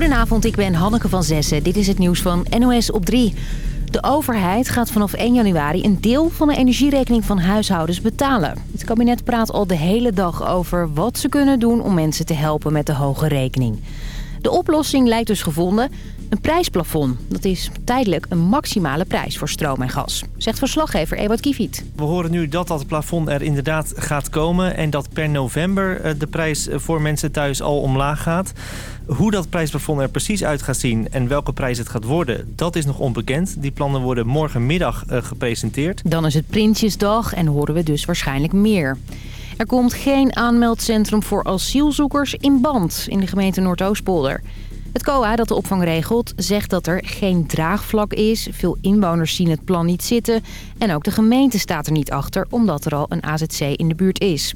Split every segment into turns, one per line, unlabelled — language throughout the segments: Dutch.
Goedenavond, ik ben Hanneke van Zessen. Dit is het nieuws van NOS op 3. De overheid gaat vanaf 1 januari een deel van de energierekening van huishoudens betalen. Het kabinet praat al de hele dag over wat ze kunnen doen om mensen te helpen met de hoge rekening. De oplossing lijkt dus gevonden. Een prijsplafond. Dat is tijdelijk een maximale prijs voor stroom en gas. Zegt verslaggever Ewart Kiefiet.
We horen nu dat dat plafond er inderdaad gaat komen. En dat per november eh, de prijs voor mensen thuis al omlaag gaat. Hoe dat prijsplafond er precies uit gaat zien en welke prijs het gaat worden, dat is nog onbekend. Die plannen worden morgenmiddag eh, gepresenteerd.
Dan is het Prinsjesdag en horen we dus waarschijnlijk meer. Er komt geen aanmeldcentrum voor asielzoekers in Band in de gemeente Noordoostpolder. Het COA dat de opvang regelt zegt dat er geen draagvlak is. Veel inwoners zien het plan niet zitten. En ook de gemeente staat er niet achter omdat er al een AZC in de buurt is.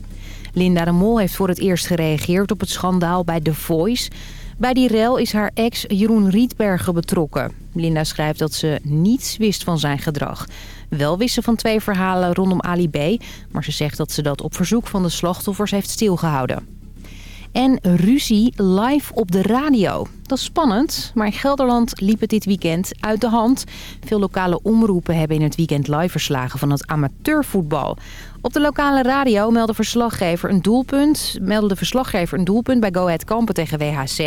Linda de Mol heeft voor het eerst gereageerd op het schandaal bij The Voice. Bij die rel is haar ex Jeroen Rietbergen betrokken. Linda schrijft dat ze niets wist van zijn gedrag. Wel wist ze van twee verhalen rondom Ali B. Maar ze zegt dat ze dat op verzoek van de slachtoffers heeft stilgehouden. En ruzie live op de radio. Dat is spannend, maar in Gelderland liep het dit weekend uit de hand. Veel lokale omroepen hebben in het weekend live verslagen van het amateurvoetbal. Op de lokale radio meldde, verslaggever een doelpunt, meldde de verslaggever een doelpunt bij Go Ahead Kampen tegen WHC.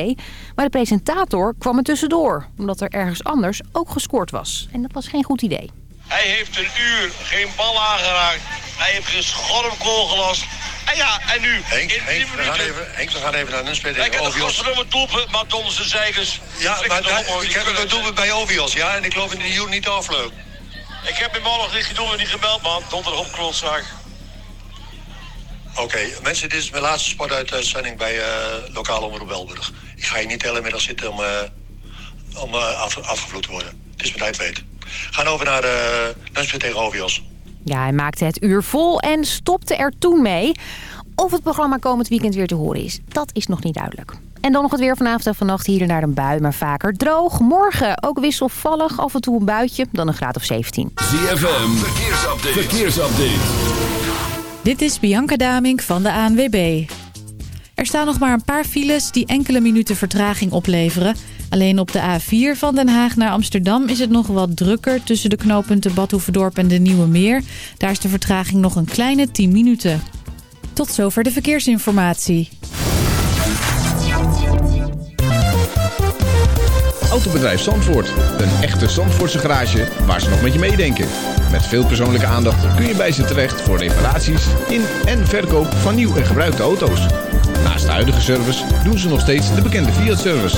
Maar de presentator kwam er tussendoor, omdat er ergens anders ook gescoord was. En dat was geen goed idee.
Hij heeft een uur geen bal aangeraakt. Hij heeft geen schormkool gelast. En ja, en nu?
Henk,
in
Henk,
10
we gaan
minuten.
even, Henk, we gaan even naar een
Hij
tegen
de
Ovios.
godverdomme doelpunt, maar onder zijn zeikers.
Ja, maar ik heb het doelpunt bij Ovios, ja, en ik geloof in die Joen niet afloop.
Ik heb in maandag nog niet gedaan niet gebeld, man. Donderdag op klootzak.
Oké, mensen, dit is mijn laatste sportuitzending bij eh lokale omroep Belburg. Ik ga hier niet de hele middag zitten om, eh, om eh, af, afgevloed te worden. Het is mijn tijd weet. Gaan over naar de lunchpunt tegen Ovios.
Ja, hij maakte het uur vol en stopte er toen mee. Of het programma komend weekend weer te horen is, dat is nog niet duidelijk. En dan nog het weer vanavond en vannacht hier en daar een bui, maar vaker droog. Morgen ook wisselvallig, af en toe een buitje, dan een graad of 17.
ZFM, verkeersupdate. verkeersupdate.
Dit is Bianca Damink van de ANWB. Er staan nog maar een paar files die enkele minuten vertraging opleveren. Alleen op de A4 van Den Haag naar Amsterdam is het nog wat drukker... tussen de knooppunten Badhoevedorp en de Nieuwe Meer. Daar is de vertraging nog een kleine 10 minuten. Tot zover de verkeersinformatie.
Autobedrijf Zandvoort. Een echte Zandvoortse garage waar ze nog met je meedenken. Met veel persoonlijke aandacht kun je bij ze terecht voor reparaties in en verkoop van nieuw en gebruikte auto's. Naast de huidige service doen ze nog steeds de bekende Fiat-service.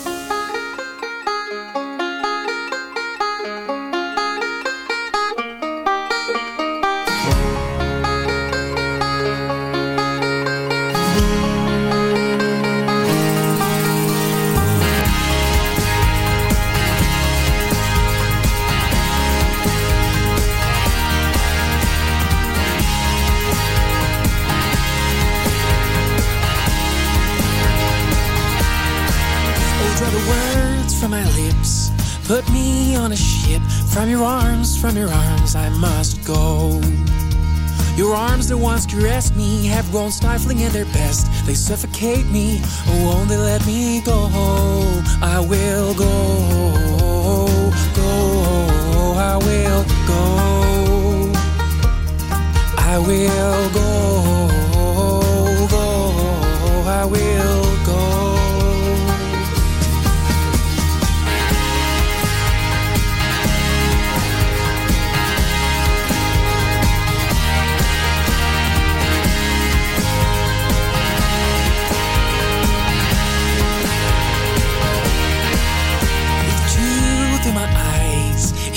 From your arms, I must go. Your arms, the ones caressed me, have grown stifling in their best. They suffocate me. Oh, won't they let me go? I will go. Go. I will go. I will go. Go. I will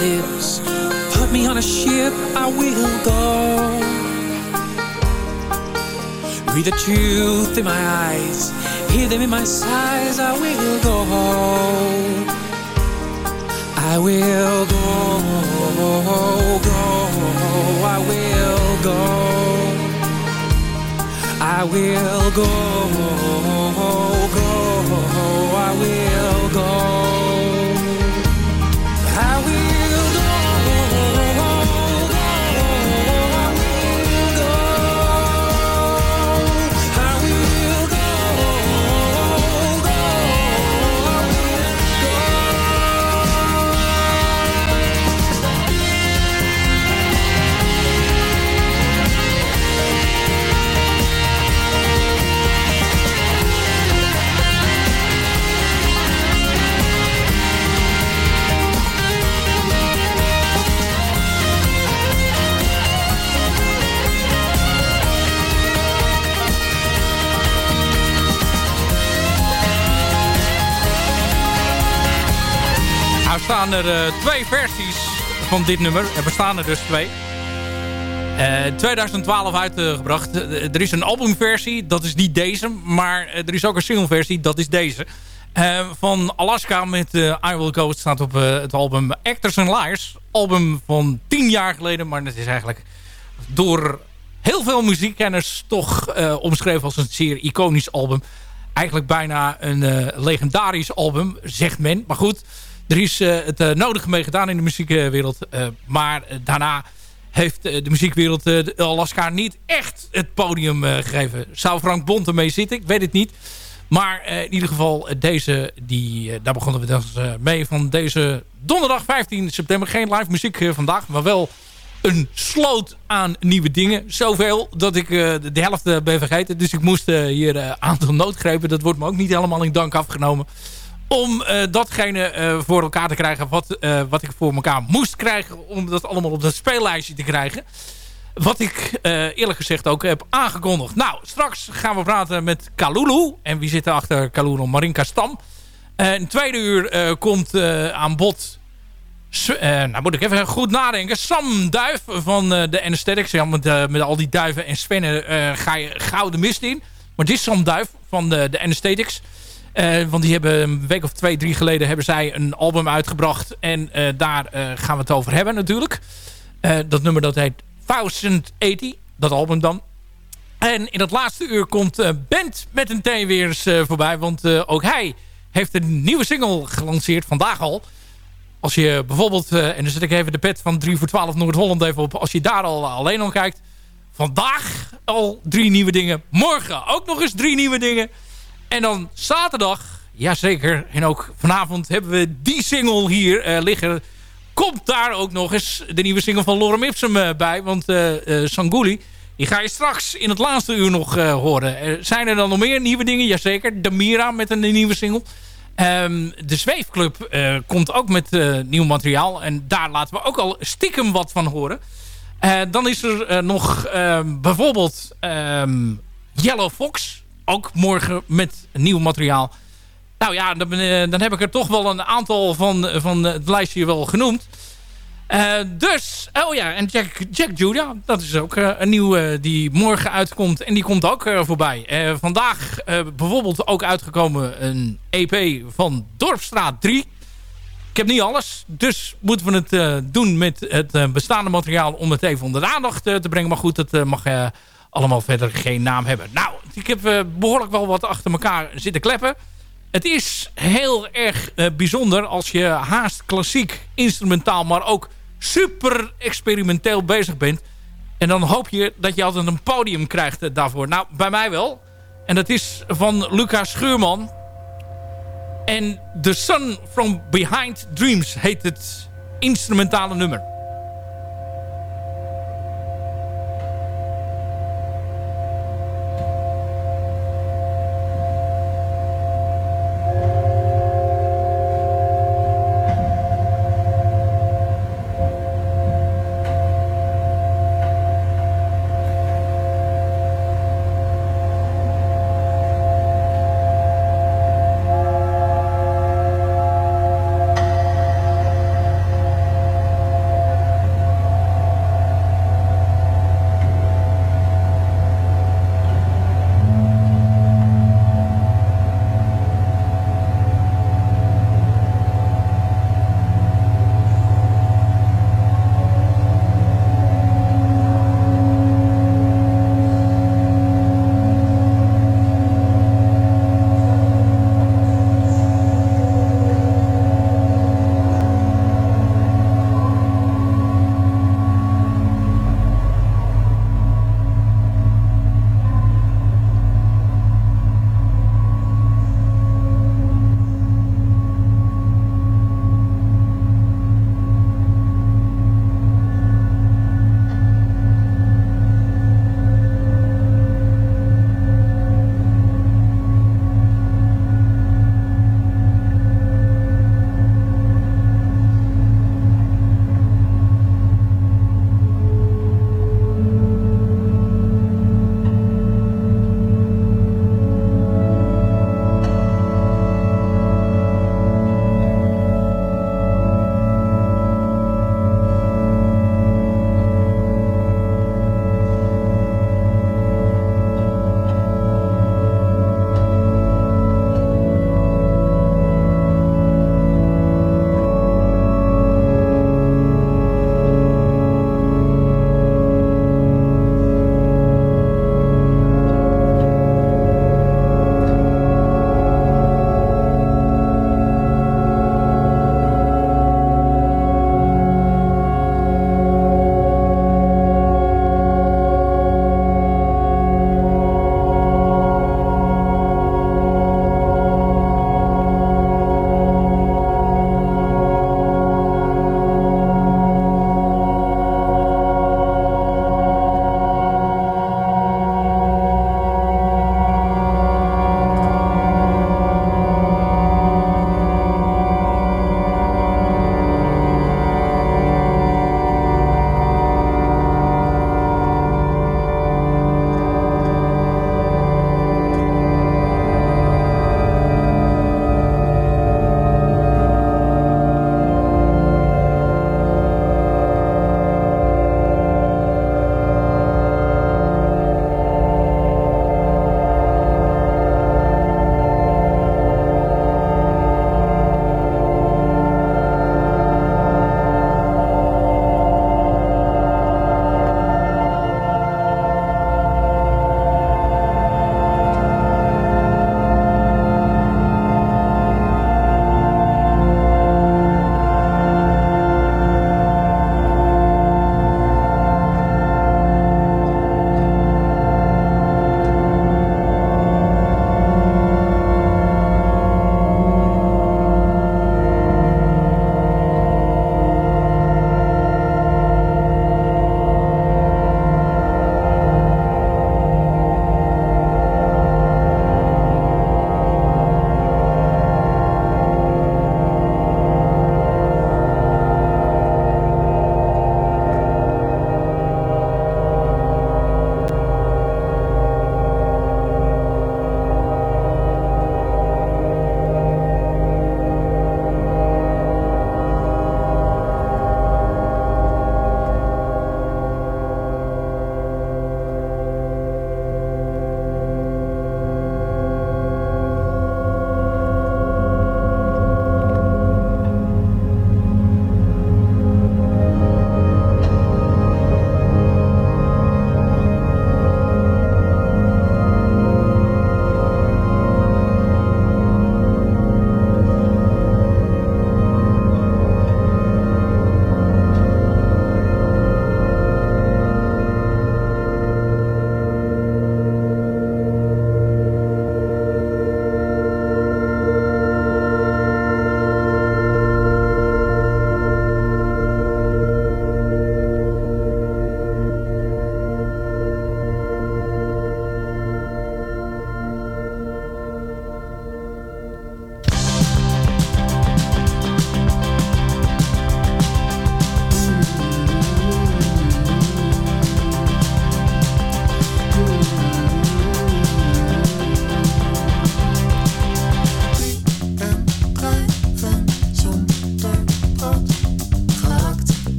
Lips. Put me on a ship, I will go. Read the truth in my eyes. Hear them in my sighs, I will go. I will go, go. I will go. I will go, go. I will go.
Nou staan er eh, twee versies van dit nummer. Er bestaan er dus twee. Eh, 2012 uitgebracht. Eh, er is een albumversie, dat is niet deze. Maar er is ook een singleversie, dat is deze. Van Alaska met I Will Go staat op het album Actors and Liars. Album van tien jaar geleden, maar dat is eigenlijk door heel veel muziekkenners toch omschreven als een zeer iconisch album. Eigenlijk bijna een legendarisch album, zegt men. Maar goed, er is eh, het eh, nodige mee gedaan in de muziekwereld. eh, maar daarna heeft de muziekwereld Alaska niet echt het podium gegeven. Zou Frank Bont ermee zitten? Ik weet het niet. Maar in ieder geval, deze, die, daar begonnen we dus mee van deze donderdag 15 september. Geen live muziek vandaag, maar wel een sloot aan nieuwe dingen. Zoveel dat ik de, helft ben vergeten. Dus ik moest hier een aantal noodgrepen. Dat wordt me ook niet helemaal in dank afgenomen. Om eh, datgene eh, voor elkaar te krijgen wat, eh, wat ik voor elkaar moest krijgen. Om dat allemaal op dat speellijstje te krijgen. Wat ik eerlijk gezegd ook heb aangekondigd. Nou, straks gaan we praten met Kalulu. En wie zit er achter Kalulu? Marinka Stam. Het tweede uur komt aan bod... Nou moet ik even goed nadenken. Sam Duif van de Anesthetics. Ja, met, met al die duiven en svennen eh, ga je gauw de mist in. Maar dit is Sam Duif van de, de Anesthetics. Eh, want die hebben een week of twee, drie geleden... hebben zij een album uitgebracht. En eh, daar eh, gaan we het over hebben natuurlijk. Dat nummer dat heet 1080. Dat album dan. En in het laatste uur komt Bent met een T weer eens voorbij. Want ook hij heeft een nieuwe single gelanceerd. Vandaag al. Als je bijvoorbeeld, en dan zet ik even de pet van 3 voor 12 Noord-Holland even op. Als je daar al alleen al kijkt. Vandaag al drie nieuwe dingen. Morgen ook nog eens drie nieuwe dingen. En dan zaterdag, jazeker. En ook vanavond hebben we die single hier eh, liggen. Komt daar ook nog eens de nieuwe single van Lorem Ipsum eh, bij. Want eh Sanguli, die ga je straks in het laatste uur nog horen. Zijn er dan nog meer nieuwe dingen? Jazeker. Damira met een nieuwe single. Ehm, de Zweefclub komt ook met nieuw materiaal. En daar laten we ook al stiekem wat van horen. Dan is er nog ehm, bijvoorbeeld ehm, Yellow Fox. Ook morgen met nieuw materiaal. Nou ja, dan, eh, dan heb ik er toch wel een aantal van, van het lijstje wel genoemd. Eh, dus, oh ja, en Jack, Jack Judah, dat is ook eh, een nieuwe die morgen uitkomt. En die komt ook eh, voorbij. Vandaag bijvoorbeeld ook uitgekomen een EP van Dorpstraat 3. Ik heb niet alles, dus moeten we het uh, doen met het uh, bestaande materiaal... om het even onder de aandacht uh, te brengen. Maar goed, dat mag allemaal verder geen naam hebben. Nou, ik heb behoorlijk wel wat achter elkaar zitten kleppen. Het is heel erg bijzonder als je haast klassiek, instrumentaal... maar ook super experimenteel bezig bent. En dan hoop je dat je altijd een podium krijgt daarvoor. Nou, bij mij wel. En dat is van Lucas Schuurman. En The Sun from Behind Dreams heet het instrumentale nummer.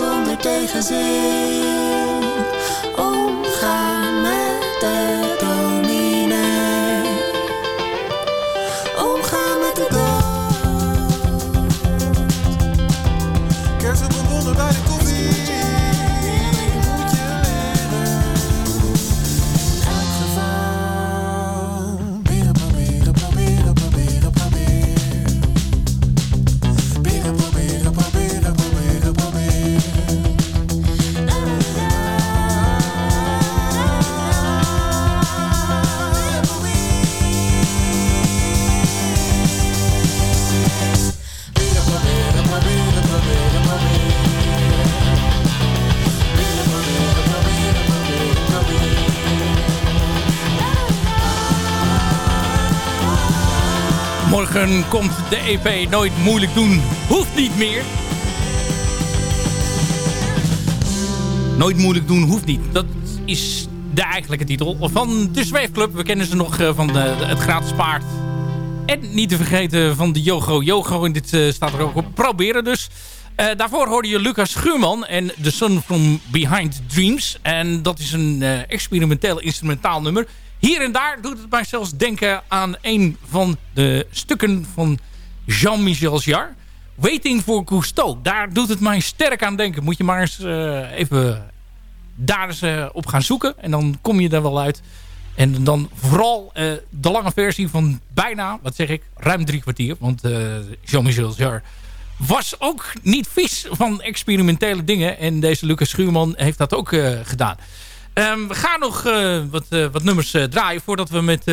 Zonder tegenzin.
Komt de EP Nooit Moeilijk Doen. Hoeft niet meer. Nooit Moeilijk Doen hoeft niet. Dat is de eigenlijke titel van de Zweefclub. We kennen ze nog eh, van de, het gratis paard. En niet te vergeten van de Yogo Yogo. En dit eh, staat er ook op. Proberen dus. Eh, daarvoor hoorde je Lucas Schuurman en The Sun from Behind Dreams. En dat is een eh, experimenteel instrumentaal nummer. Hier en daar doet het mij zelfs denken aan een van de stukken van Jean-Michel Jarre. Waiting for Cousteau. Daar doet het mij sterk aan denken. Moet je maar eens eh, even daar eens eh, op gaan zoeken. En dan kom je er wel uit. En dan vooral eh, de lange versie van bijna, wat zeg ik, ruim drie kwartier. Want Jean-Michel Jarre was ook niet vies van experimentele dingen. En deze Lucas Schuurman heeft dat ook gedaan. Ehm, we gaan nog eh, wat, eh, wat nummers eh, draaien voordat we met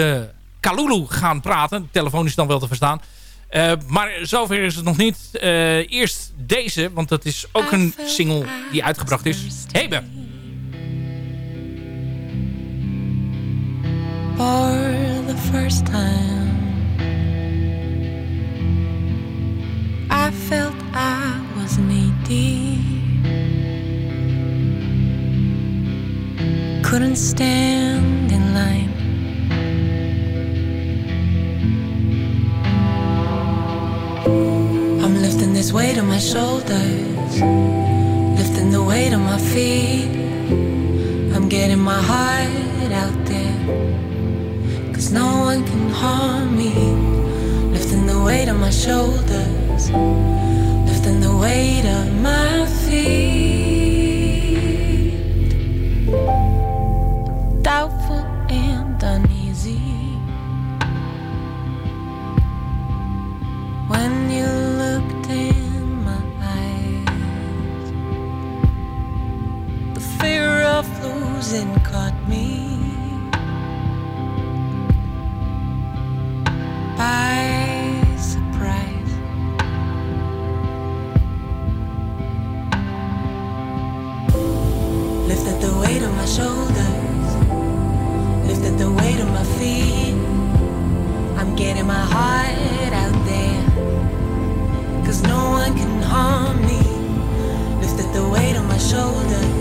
Kalulu gaan praten. De telefoon is dan wel te verstaan. Eh, maar zover is het nog niet. Eerst deze, want dat is ook een single die uitgebracht is. Hebe.
for the first time. I felt I was knee Couldn't stand in line. I'm lifting this weight on my shoulders, lifting the weight on my feet. I'm getting my heart out there. Cause no one can harm me. Lifting the weight on my shoulders, lifting the weight of my feet. Doubtful and uneasy. When you looked in my eyes, the fear of losing caught me. by the weight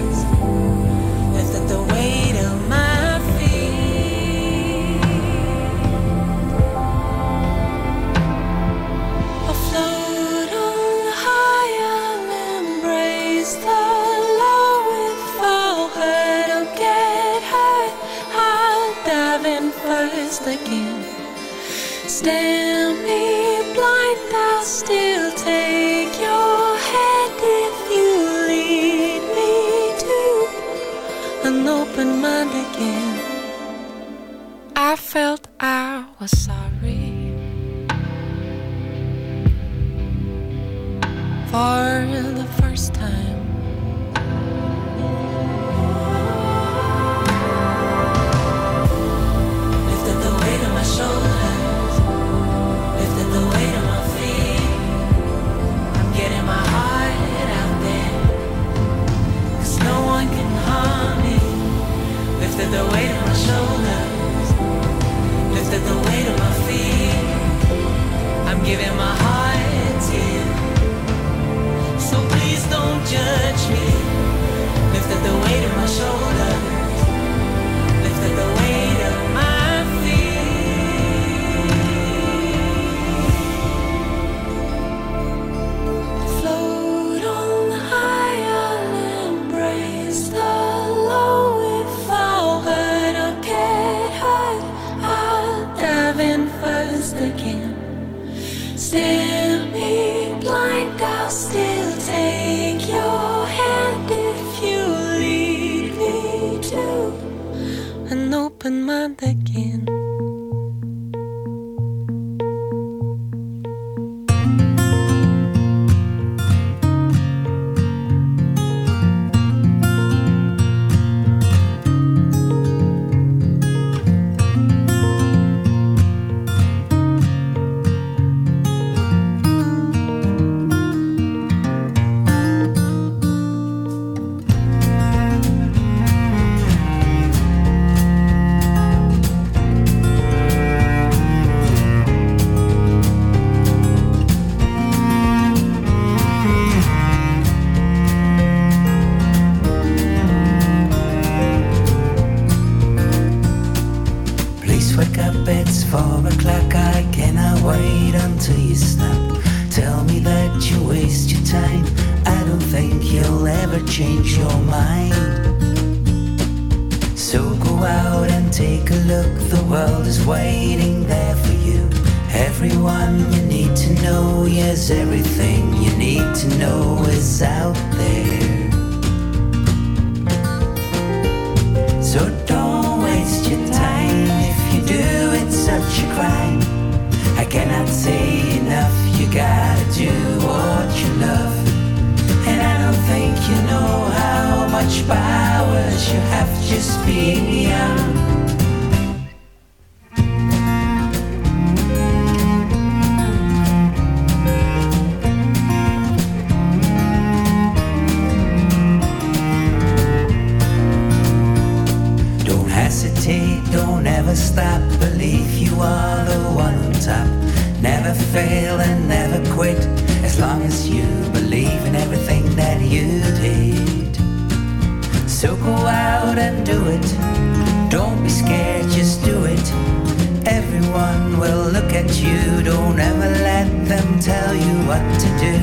you.
Don't ever let them tell you what to do.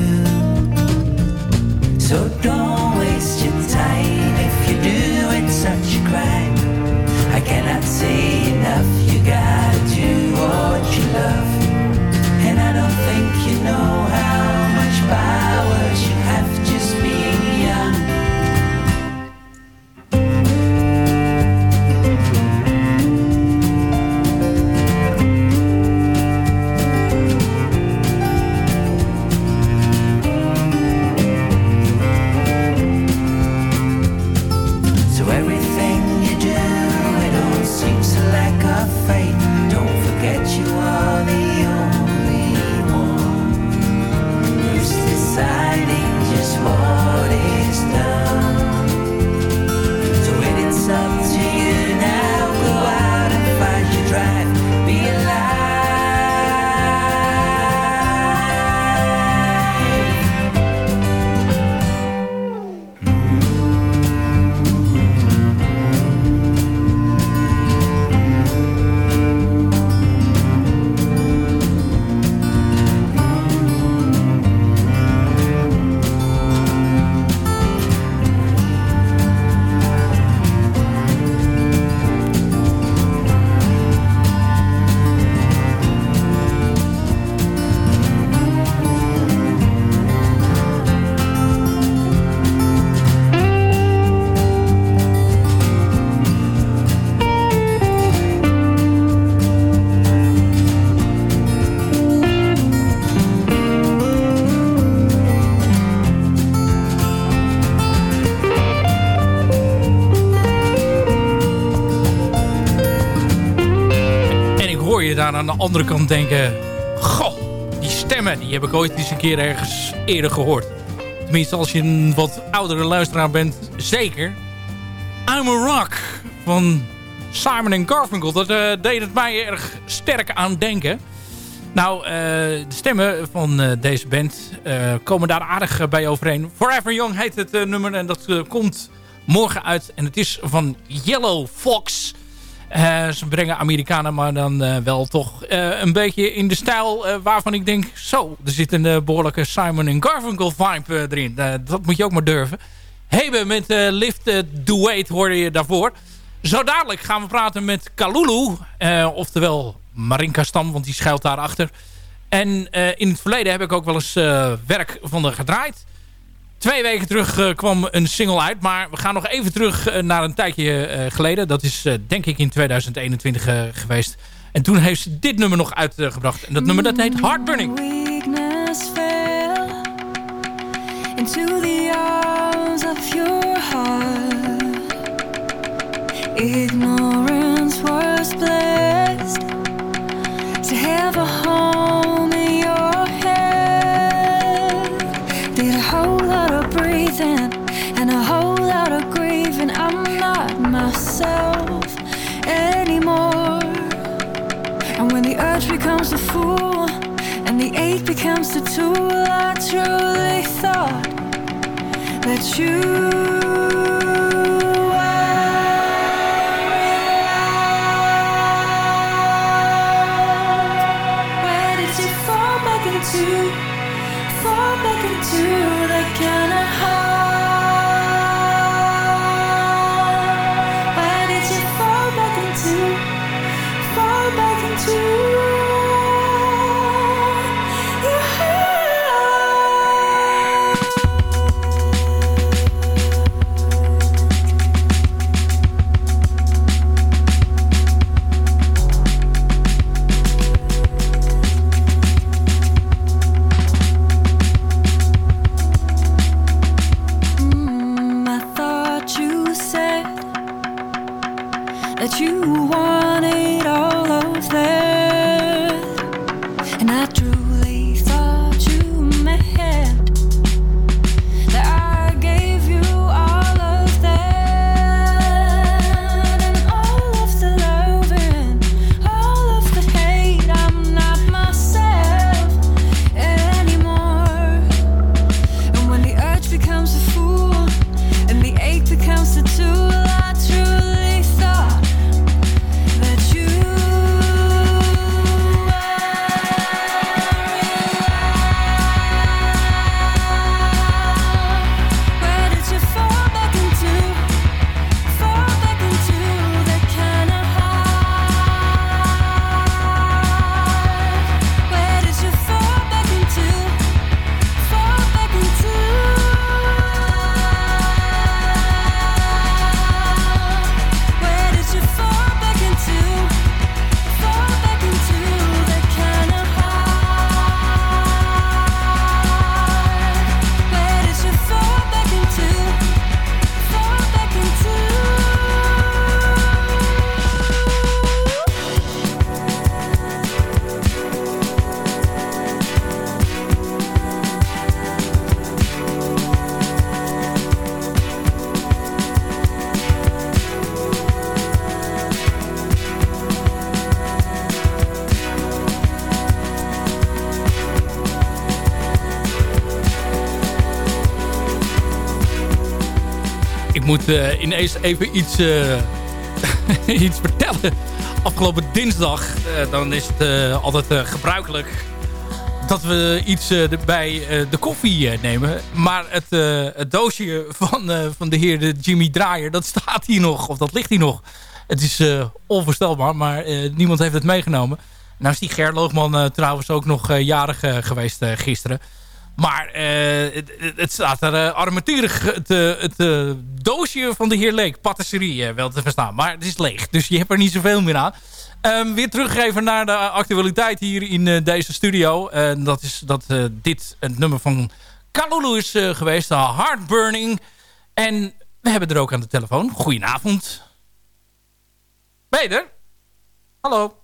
So don't
daar aan de andere kant denken... Goh, die stemmen, die heb ik ooit eens een keer ergens eerder gehoord. Tenminste, als je een wat oudere luisteraar bent, zeker. I'm a Rock van Simon Garfunkel. Dat eh, deed het mij erg sterk aan denken. Nou, eh, de stemmen van eh, deze band komen daar aardig bij overeen. Forever Young heet het nummer en dat komt morgen uit. En het is van Yellow Fox. Eh, ze brengen Amerikanen, maar dan eh, wel toch eh, een beetje in de stijl waarvan ik denk... Zo, er zit een eh, behoorlijke Simon Garfunkel vibe erin. Dat moet je ook maar durven. Hebe met Lift Do Wait hoorde je daarvoor. Zo dadelijk gaan we praten met Kalulu. oftewel Marinka Stam, want die schuilt daarachter. En in het verleden heb ik ook wel eens werk van haar gedraaid. Twee weken terug eh, kwam een single uit. Maar we gaan nog even terug eh, naar een tijdje eh, geleden. Dat is denk ik in 2021 eh, geweest. En toen heeft ze dit nummer nog uitgebracht. En dat nummer dat heet Heartburning.
into the arms of your heart. Ignorance was blessed to have a myself anymore. And when the urge becomes the fool and the ache becomes the tool, I truly thought that you. into? Fall back into that kind of heart.
Moet eh, ineens even iets, eh, iets vertellen. Afgelopen dinsdag, eh, dan is het altijd gebruikelijk dat we iets bij de koffie nemen. Maar het, het doosje van, van de heer de Jimmy Draaier, dat staat hier nog. Of dat ligt hier nog. Het is onvoorstelbaar, maar niemand heeft het meegenomen. Nou is die Ger Loogman eh, trouwens ook nog jarig geweest gisteren. Maar eh, het, het- staat er uh. Het, eh, doosje van de heer Leek, patisserie, wel te verstaan. Maar het is leeg, dus je hebt er niet zoveel meer aan. Ehm, weer teruggeven naar de actualiteit hier in deze studio. Dat is dat dit het nummer van Kalulu is geweest. Heartburning. En we hebben er ook aan de telefoon. Goedenavond. Ben? Hallo.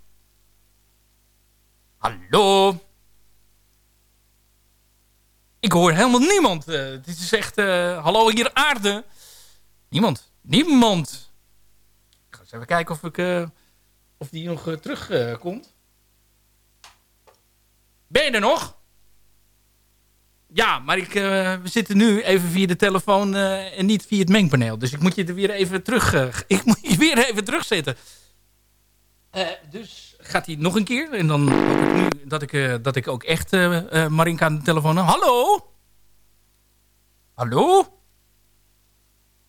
Hallo. Ik hoor helemaal niemand. Eh, dit is echt... eh, hallo hier aarde. Niemand. Niemand. Ik ga eens even kijken of, ik, eh, of die nog terugkomt. komt. ben je er nog? Ja, maar ik, we zitten nu even via de telefoon en niet via het mengpaneel. Dus ik moet je er weer even terug... ik moet je weer even terugzetten. Dus gaat hij nog een keer. En dan hoop ik nu dat ik, eh, dat ik ook echt eh, eh, Marinka aan de telefoon heb. Hallo? Hallo?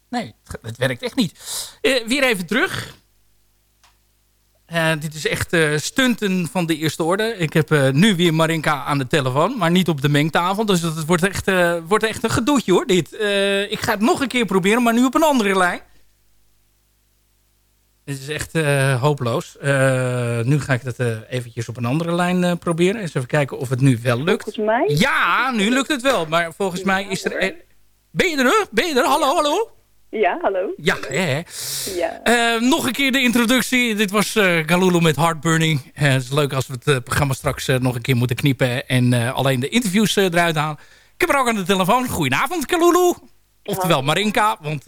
Nee, het, werkt echt niet. Weer even terug. Dit is echt stunten van de eerste orde. Ik heb nu weer Marinka aan de telefoon, maar niet op de mengtafel. Dus dat het wordt, echt, wordt echt een gedoetje hoor, dit. Ik ga het nog een keer proberen, maar nu op een andere lijn. Dit is echt eh, hopeloos. Eh, nu ga ik dat eh, eventjes op een andere lijn proberen. Eens even kijken of het nu wel lukt.
Volgens mij?
Ja, nu lukt het wel. Maar volgens mij is er... Ben je er? Ben je er? Hallo, hallo?
Ja, hallo.
Ja, hè.
Ja.
Nog een keer de introductie. Dit was Galulu met Heartburning. Het is leuk als we het programma straks nog een keer moeten kniepen... en alleen de interviews eruit halen. Ik heb er ook aan de telefoon. Goedenavond, Kalulu. Oftewel Marinka, want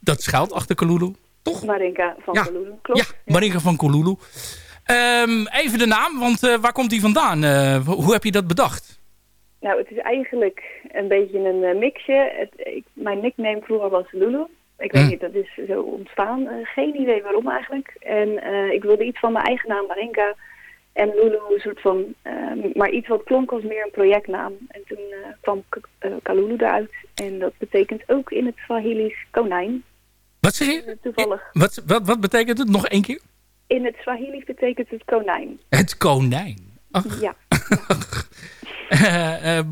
dat schuilt achter Kalulu. Toch?
Marinka van
Ja.
Kalulu, klopt.
Ja, Marinka van Kalulu. Ehm, even de naam, want eh, waar komt die vandaan? Eh, hoe heb je dat bedacht?
Nou, het is eigenlijk een beetje een eh, mixje. Het, ik, mijn nickname vroeger was Lulu. Ik weet
Hm.
niet, dat is zo ontstaan. Geen idee waarom eigenlijk. En ik wilde iets van mijn eigen naam, Marinka. En Lulu een soort van... eh, maar iets wat klonk als meer een projectnaam. En toen kwam Kalulu eruit. En dat betekent ook in het Swahili's konijn.
Wat zeg je?
Toevallig.
Wat, wat, wat betekent het? Nog één keer?
In het Swahili's betekent het konijn.
Het konijn.
Ja.
Eh, eh,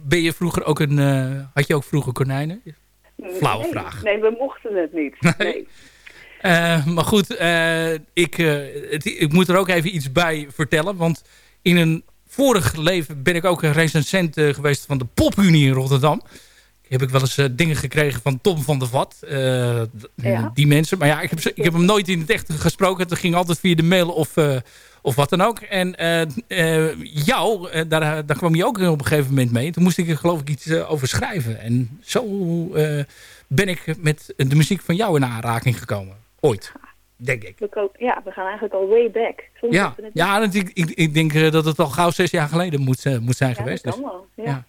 ben je vroeger ook een... eh, had je ook vroeger konijnen? Flauwe
nee,
vraag.
Nee, we mochten het niet. Nee.
Maar goed, ik, het- ik moet er ook even iets bij vertellen. Want in een vorig leven ben ik ook een recensent geweest van de Popunie in Rotterdam. Heb ik wel eens eh, dingen gekregen van Tom van der Vat. eh,
Ja.
Die mensen. Maar ja, ik heb, ik heb hem nooit in het echt gesproken. Het ging altijd via de mail of, eh, of wat dan ook. En jou, daar, daar kwam je ook op een gegeven moment mee. Toen moest ik er geloof ik iets over schrijven. En zo ben ik met de muziek van jou in aanraking gekomen. Ooit, denk ik.
We ja, we gaan eigenlijk al way back. Soms
Ja,
het
ja ik, ik, ik denk dat het al gauw zes jaar geleden moet, moet zijn
Ja,
geweest.
dat
Dus-
kan wel. Ja.
ja.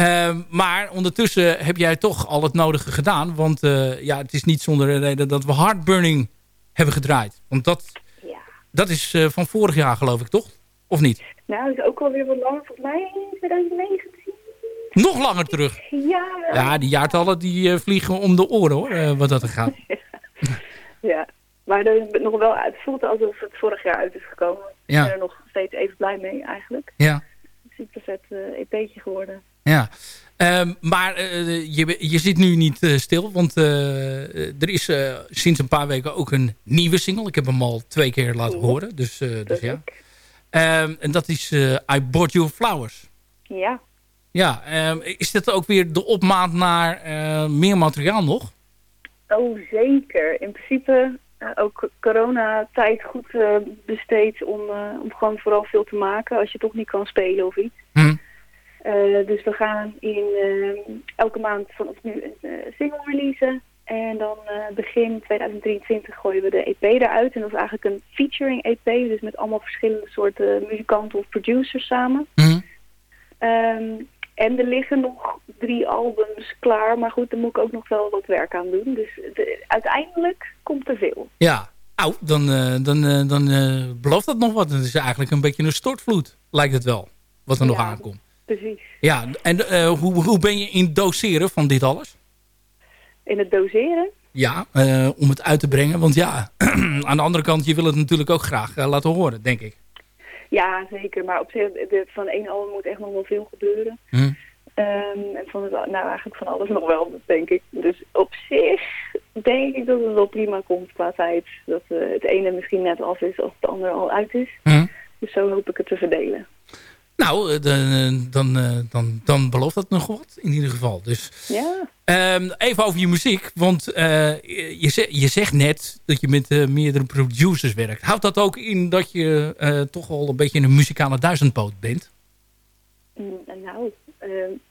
Ehm, maar ondertussen heb jij toch al het nodige gedaan. Want eh, ja, het is niet zonder reden dat we Heartburning hebben gedraaid. Want dat, dat is eh, van vorig jaar geloof ik, toch? Of niet?
Nou, dat is ook alweer wat langer. Volgens mij 2019.
Nog langer terug.
Ja.
Ja, die jaartallen die eh, vliegen om de oren hoor, wat dat er gaat.
Ja. Maar er is nog wel, het voelt alsof het vorig jaar uit is gekomen. Ik
Ja.
ben er nog steeds even blij mee eigenlijk.
Ja.
Super vet eh, EP'tje geworden.
Ja, Ehm, maar eh, je, je zit nu niet eh, stil, want eh, er is sinds een paar weken ook een nieuwe single. Ik heb hem al twee keer laten horen, dus, dus ja. Ehm, en dat is I Bought You Flowers.
Ja.
Ja, ehm, is dat ook weer de opmaat naar meer materiaal nog?
Oh, zeker. In principe ook coronatijd goed besteed om, om gewoon vooral veel te maken als je toch niet kan spelen of iets.
Hm.
Eh, dus we gaan in eh, elke maand vanaf nu een eh, single releasen. En dan begin 2023 gooien we de EP eruit. En dat is eigenlijk een featuring EP. Dus met allemaal verschillende soorten muzikanten of producers samen. Ehm, en er liggen nog drie albums klaar. Maar goed, daar moet ik ook nog wel wat werk aan doen. Dus de- uiteindelijk komt er veel.
Ja, nou, dan, dan, dan belooft dat nog wat. Het is eigenlijk een beetje een stortvloed, lijkt het wel, wat er nog aankomt.
Precies.
Ja, en eh, hoe, hoe ben je in het doseren van dit alles?
In het doseren.
Ja, eh, om het uit te brengen. Want ja, aan de andere kant, je wil het natuurlijk ook graag eh, laten horen, denk ik.
Ja, zeker. Maar op zich, de, van één album moet echt nog wel veel gebeuren.
Hm.
Ehm, en van het, nou eigenlijk van alles nog wel, denk ik. Dus op zich denk ik dat het wel prima komt qua tijd. Dat het ene misschien net af is als het andere al uit is.
Hm.
Dus zo hoop ik het te verdelen.
Nou, eh, dan, eh, dan, eh, dan, dan belooft dat nog wat in ieder geval. Dus
Ja.
ehm, even over je muziek. Want je, je zegt net dat je met meerdere producers werkt. Houdt dat ook in dat je toch wel een beetje een muzikale duizendpoot bent?
Mm, nou,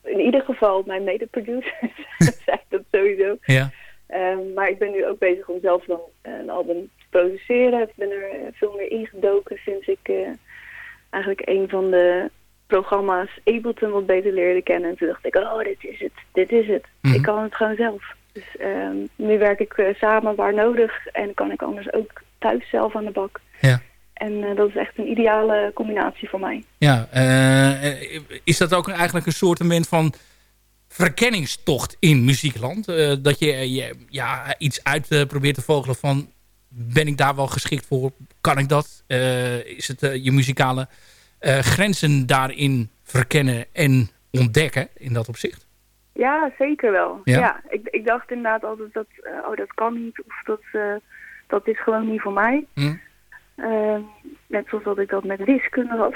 in ieder geval mijn mede-producers dat sowieso.
Ja.
Ehm, maar ik ben nu ook bezig om zelf dan een album te produceren. Ik ben er veel meer ingedoken sinds ik eigenlijk een van de programma's Ableton wat beter leerde kennen. En toen dacht ik, oh, dit is het, dit is het.
Mhm.
Ik kan het gewoon zelf. Dus ehm, nu werk ik eh, samen waar nodig en kan ik anders ook thuis zelf aan de bak.
Ja.
En eh, dat is echt een ideale combinatie voor mij.
Ja, eh, is dat ook eigenlijk een soort van verkenningstocht in muziekland? Dat je, je ja, iets uit probeert te vogelen van ben ik daar wel geschikt voor? Kan ik dat? Is het je muzikale grenzen daarin verkennen en ontdekken in dat opzicht?
Ja, zeker wel.
Ja?
Ja, ik, ik dacht inderdaad altijd dat, eh, oh dat kan niet of dat, eh, dat is gewoon niet voor mij.
Hm?
Ehm, net zoals dat ik dat met wiskunde had.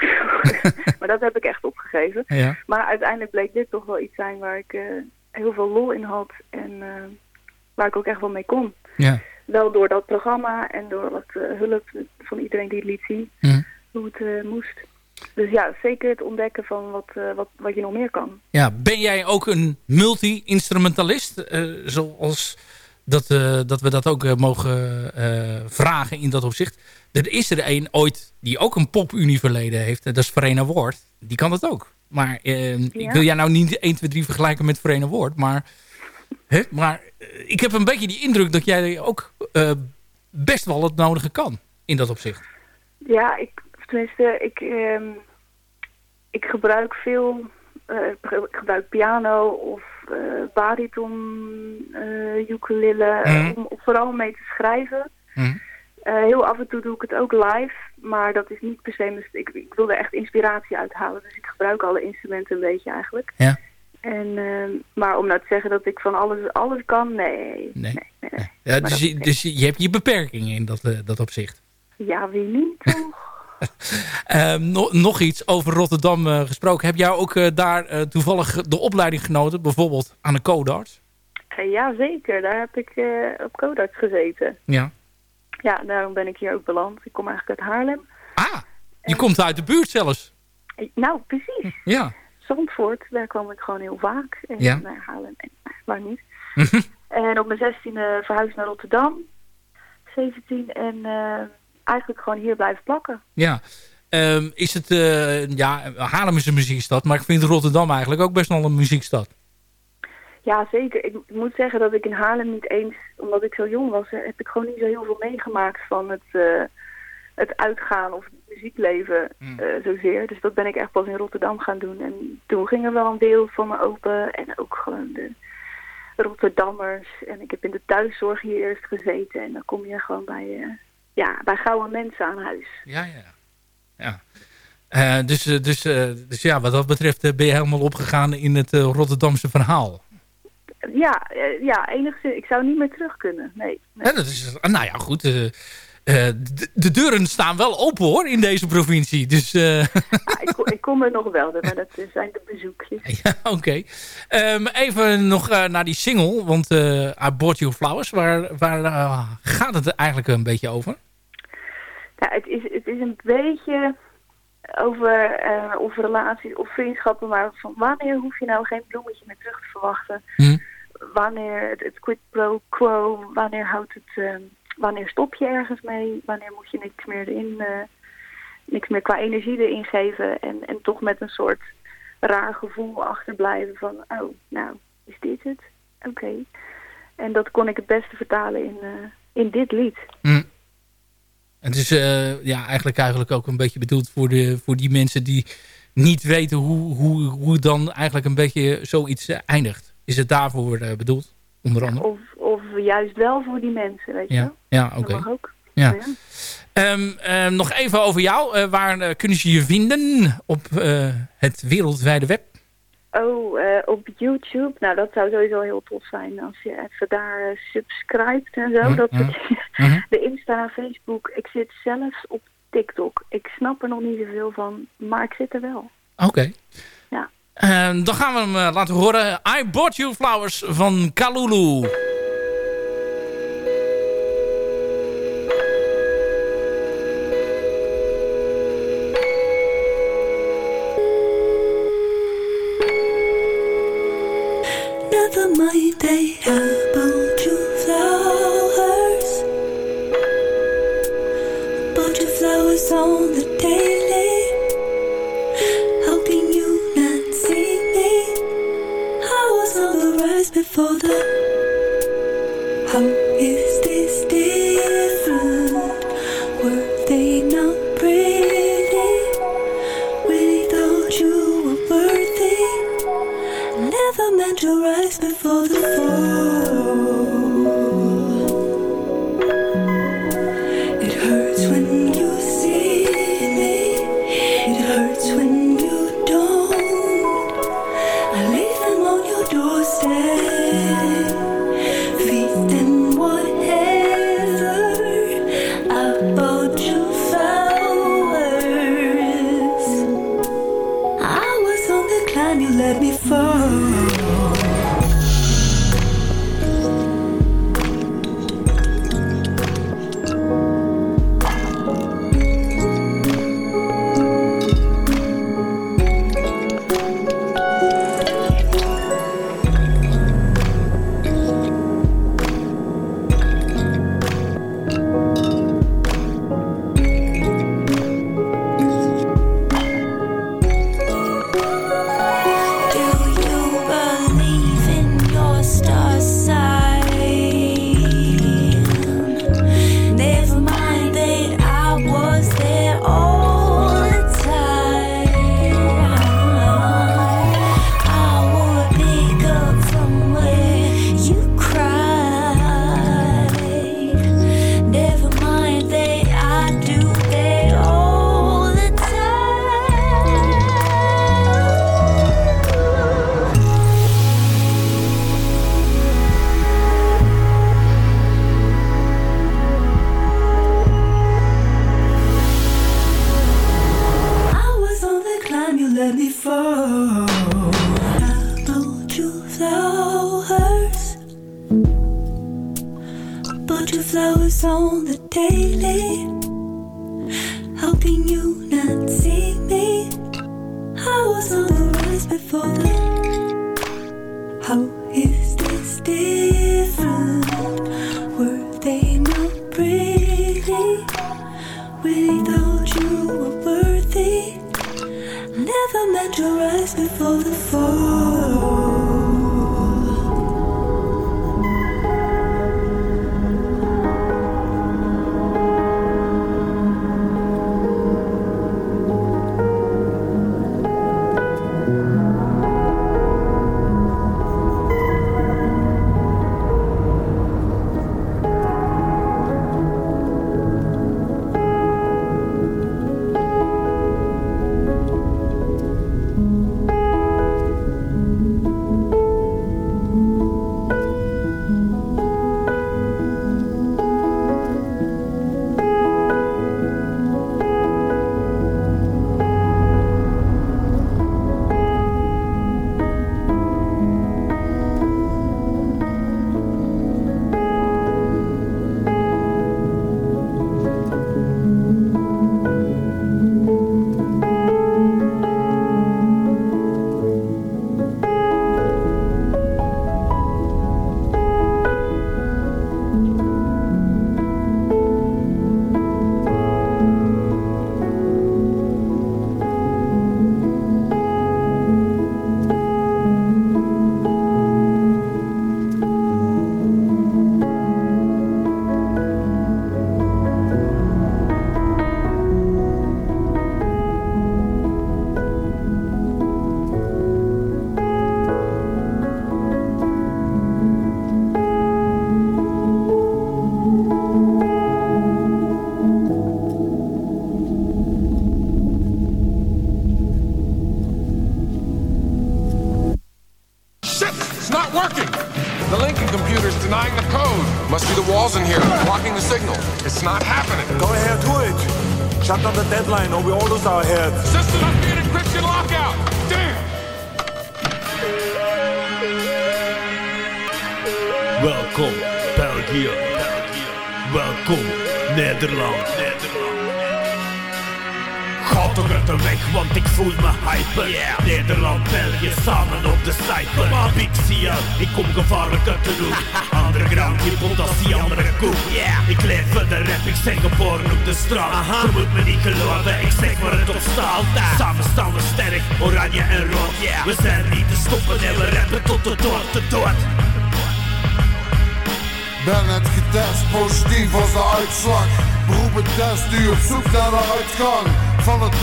maar dat heb ik echt opgegeven.
Ja.
Maar uiteindelijk bleek dit toch wel iets zijn waar ik eh, heel veel lol in had en eh, waar ik ook echt wel mee kon.
Ja.
Wel door dat programma en door wat eh, hulp van iedereen die het liet zien,
Hm.
hoe het eh, moest. Dus ja, zeker het ontdekken van wat, eh, wat, wat je nog meer kan.
Ja, ben jij ook een multi-instrumentalist? eh, zoals dat, eh, dat we dat ook mogen vragen in dat opzicht. Er is er een ooit die ook een popunie verleden heeft. Dat is Verena Woord. Die kan dat ook. Maar eh, ik wil jij nou niet 1, 2, 3 vergelijken met Verena Woord. Maar, hè, maar ik heb een beetje die indruk dat jij ook best wel het nodige kan. In dat opzicht.
Ja, ik, tenminste, ik, ehm, ik gebruik veel, eh, ik gebruik piano of eh bariton, eh ukulele,
Mhm.
om vooral mee te schrijven.
Mhm.
Heel af en toe doe ik het ook live, maar dat is niet per se, ik, ik wil er echt inspiratie uit halen. Dus ik gebruik alle instrumenten een beetje eigenlijk.
Ja.
En, ehm, maar om nou te zeggen dat ik van alles, alles kan, nee.
Nee.
nee, nee.
Ja,
Maar
dus,
dat-
je, dus je hebt je beperkingen in dat, dat opzicht.
Ja, wie niet toch?
Ehm, no- nog iets over Rotterdam eh, gesproken. Heb jij ook eh, daar eh, toevallig de opleiding genoten? Bijvoorbeeld aan de Codarts?
Ja, zeker. Daar heb ik op Codarts gezeten.
Ja.
Ja, daarom ben ik hier ook beland. Ik kom eigenlijk uit Haarlem.
Je komt uit de buurt zelfs.
Nou, precies.
Ja.
Zandvoort, daar kwam ik gewoon heel vaak. En
Ja.
naar Haarlem, en waar niet. En op mijn zestiende verhuisd naar Rotterdam. 17 en eh, eigenlijk gewoon hier blijven plakken.
ja. Ehm, is het... eh, ja, Haarlem is een muziekstad. Maar ik vind Rotterdam eigenlijk ook best wel een muziekstad.
Ja, zeker. Ik, moet zeggen dat ik in Haarlem niet eens, omdat ik zo jong was, heb ik gewoon niet zo heel veel meegemaakt van het, eh, het uitgaan of het muziekleven eh, zozeer. Dus dat ben ik echt pas in Rotterdam gaan doen. En toen ging er wel een wereld voor me open en ook gewoon de Rotterdammers. En ik heb in de thuiszorg hier eerst gezeten en dan kom je gewoon bij, eh, ja, bij gouden mensen aan huis.
Ja, ja. ja. Eh, dus, eh, dus, eh, dus ja, wat dat betreft ben je helemaal opgegaan in het Rotterdamse verhaal.
Ja, ja, enigszins. Ik zou niet meer terug kunnen. Nee.
Ja, dat is, ah, nou ja, goed. Eh, de, de deuren staan wel open hoor in deze provincie. Dus eh,
Ja, ik, kom- ik kom er nog wel, maar dat eh, zijn de bezoekjes.
ja, oké. Ehm, even nog naar die single. Want eh I Bought You Flowers. Waar, waar gaat het eigenlijk een beetje over?
Ja, het is, het is een beetje over of relaties of vriendschappen, maar van wanneer hoef je nou geen bloemetje meer terug te verwachten?
Hm.
Wanneer het, het quid pro quo, wanneer houdt het, eh, wanneer stop je ergens mee? Wanneer moet je niks meer in, eh, niks meer qua energie erin geven en, en toch met een soort raar gevoel achterblijven van, oh, nou, is dit het? Oké. En dat kon ik het beste vertalen in, eh, in dit lied.
Hm. Het is eh, ja, eigenlijk, eigenlijk ook een beetje bedoeld voor, de, voor die mensen die niet weten hoe, hoe, hoe dan eigenlijk een beetje zoiets eindigt. Is het daarvoor bedoeld, onder andere?
Of, of juist wel voor die mensen, weet je
Ja,
wel?
ja
Dat
oké.
mag ook.
Ja.
Ja.
Ehm, ehm, nog even over jou. Eh, waar eh, kunnen ze je vinden op eh, het wereldwijde web?
Oh, op YouTube. Nou, dat zou sowieso heel tof zijn als je even daar subscribt en zo. Dat
mhm.
De Insta, Facebook. Ik zit zelfs op TikTok. Ik snap er nog niet zoveel van, maar ik zit er wel.
Oké.
Ja.
Dan gaan we hem eh, laten horen. I Bought You Flowers van Kalulu.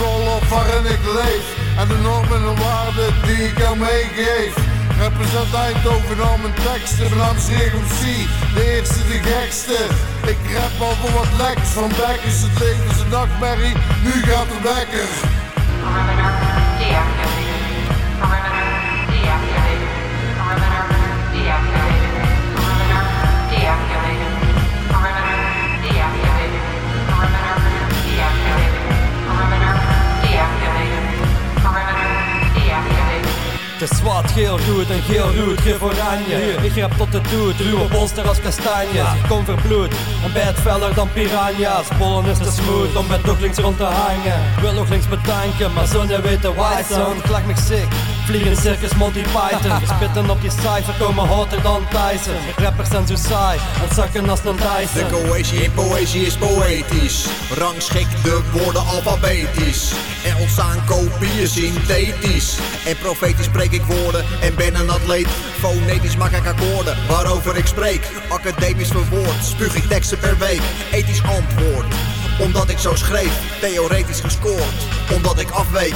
Doolhof waarin ik leef. En de normen en waarden die ik er meegeef. Represent Eindhoven al mijn teksten, mijn naam is Regum C, de eerste, de gekste. Ik rap over wat lekt, van bekkers, het leven een nachtmerrie, nu gaat de wekker.
Geel, rood en geel, rood, geef oranje. Ik grap tot het doet, ruwe bolster als kastanjes Ik kom verbloed, en bij het feller dan piranha's. Bollen is te smooth om bij links rond te hangen. Wil nog links bedanken, maar zonder weten why son Klag me sick, vliegen circus Monty Python Spitten op je cijfer, komen hotter dan Tyson Rappers zijn zo saai, en als een Dyson
De cohesie in poëzie is poëtisch. Rangschik de woorden alfabetisch. Er ontstaan kopieën synthetisch. En profetisch spreek ik woorden en ben een atleet. Fonetisch maak ik akkoorden waarover ik spreek. Academisch verwoord, spuug ik teksten per week. Ethisch antwoord, omdat ik zo schreef. Theoretisch gescoord, omdat ik afweek.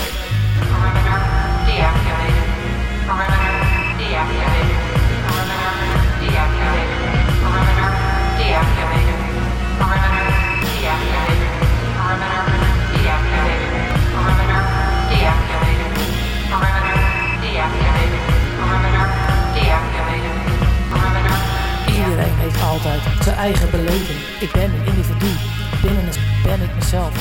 Altijd zijn eigen beleving. Ik ben een individu. Binnen een ben ik mezelf.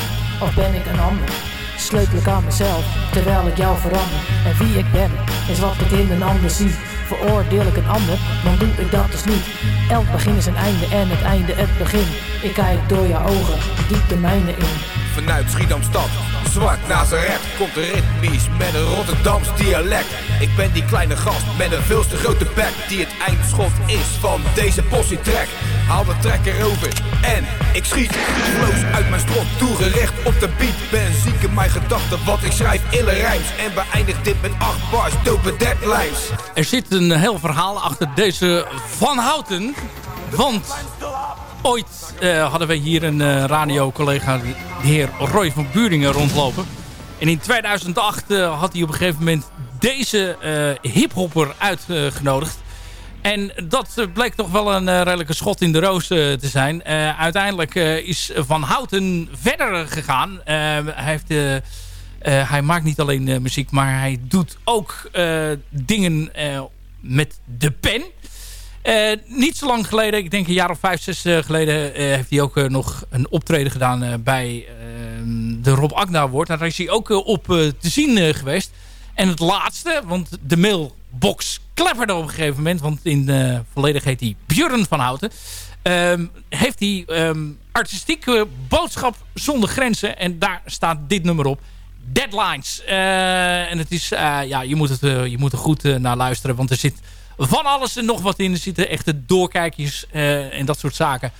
Of ben ik een ander? Sleutel ik aan mezelf, terwijl ik jou verander. En wie ik ben, is wat ik in een ander zie. Veroordeel ik een ander, dan doe ik dat dus niet. Elk begin is een einde en het einde het begin. Ik kijk door je ogen, diep de mijne in.
Vanuit Schiedamstad, zwart Nazareth Komt ritmisch met een Rotterdams dialect Ik ben die kleine gast met een veel te grote bek Die het eindschot is van deze possie track Haal de trekker over en ik schiet Flows uit mijn strot, toegericht op de beat Ben ziek in mijn gedachten, wat ik schrijf ille rijms En beëindig dit met acht bars, dope deadlines
Er zit een heel verhaal achter deze Van Houten. Want ooit eh, hadden we hier een uh, radiocollega, de heer Roy van Buringen, rondlopen. En in 2008 uh, had hij op een gegeven moment deze hiphopper uitgenodigd. En dat bleek toch wel een redelijke schot in de roos te zijn. uiteindelijk is Van Houten verder gegaan. hij, heeft, hij maakt niet alleen muziek, maar hij doet ook dingen met de pen. Niet zo lang geleden, ik denk een jaar of vijf, zes geleden... Heeft hij ook nog een optreden gedaan bij ehm, de Rob Agda Award. Daar is hij ook op te zien geweest. En het laatste, want de mailbox klepperde op een gegeven moment... want in volledig heet hij Björn van Houten... Ehm, heeft hij um, artistieke boodschap zonder grenzen. En daar staat dit nummer op. Deadlines. en het is, ja, je moet, het, je moet er goed naar luisteren, want er zit van alles en nog wat in. Er zitten echte doorkijkjes uh, en dat soort zaken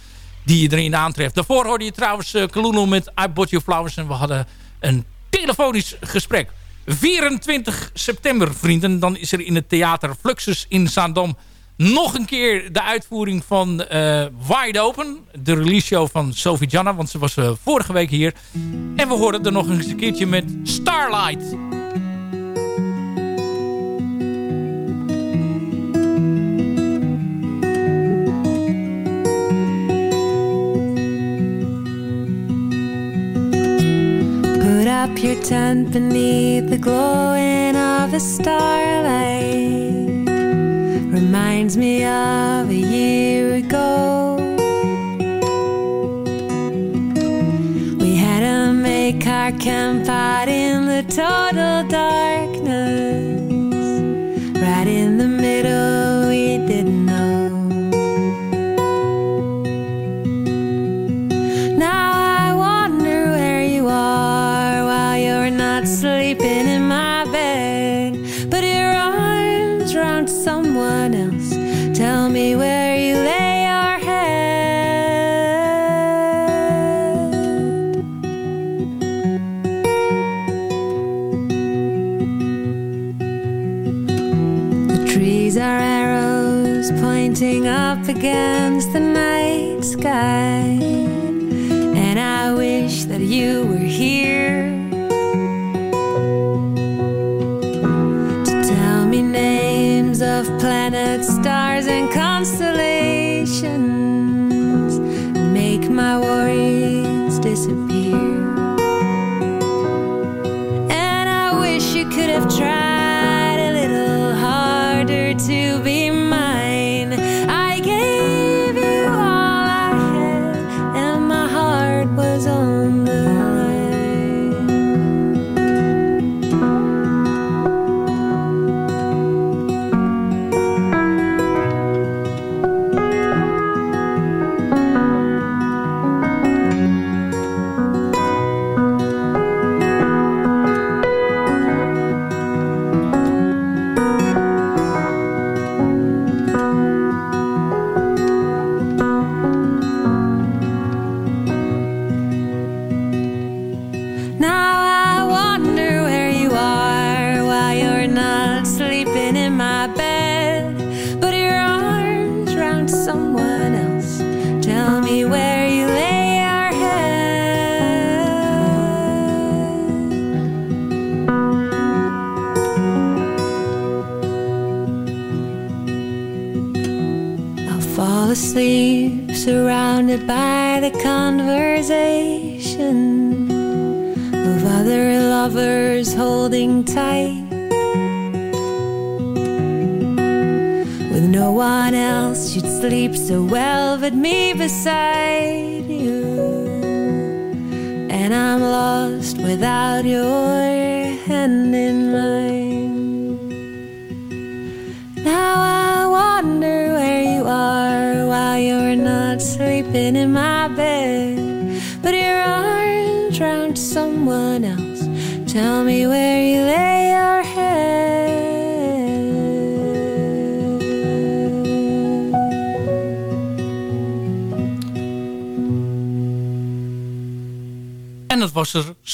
die je erin aantreft. Daarvoor hoorde je trouwens uh, met I Bought You Flowers. En we hadden een telefonisch gesprek. 24 september, vrienden. Dan is er in het theater Fluxus in Zaandam nog een keer de uitvoering van uh, Wide Open. De release show van Sophie Janna. Want ze was uh, vorige week hier. En we hoorden er nog eens een keertje met Starlight.
Tent beneath the glowing of a starlight. Reminds me of a year ago. We had to make our camp out in the total darkness.
在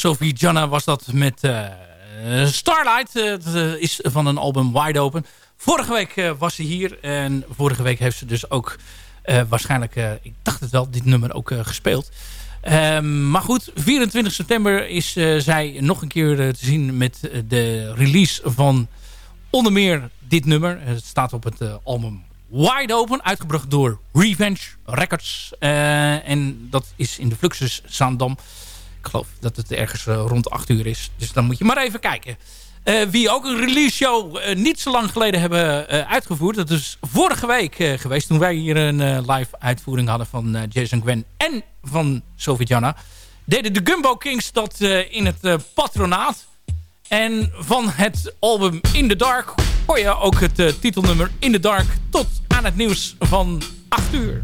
Sophie Janna was dat met eh, Starlight. Eh, dat eh, is van een album Wide Open. Vorige week was ze hier. En vorige week heeft ze dus ook waarschijnlijk, ik dacht het wel, dit nummer ook gespeeld. Ehm, maar goed, 24 september is zij nog een keer te zien met de release van onder meer dit nummer. Het staat op het album Wide Open, uitgebracht door Revenge Records. En dat is in de Fluxus Zaandam. Ik geloof dat het ergens eh, rond 8 uur is. Dus dan moet je maar even kijken. Eh, wie ook een release show eh, niet zo lang geleden hebben uitgevoerd. Dat is vorige week geweest. Toen wij hier een live uitvoering hadden van Jason Gwen en van Sophie Janna. Deden de Gumbo Kings dat in het patronaat. En van het album In the Dark hoor je ook het titelnummer In the Dark. Tot aan het nieuws van 8 uur.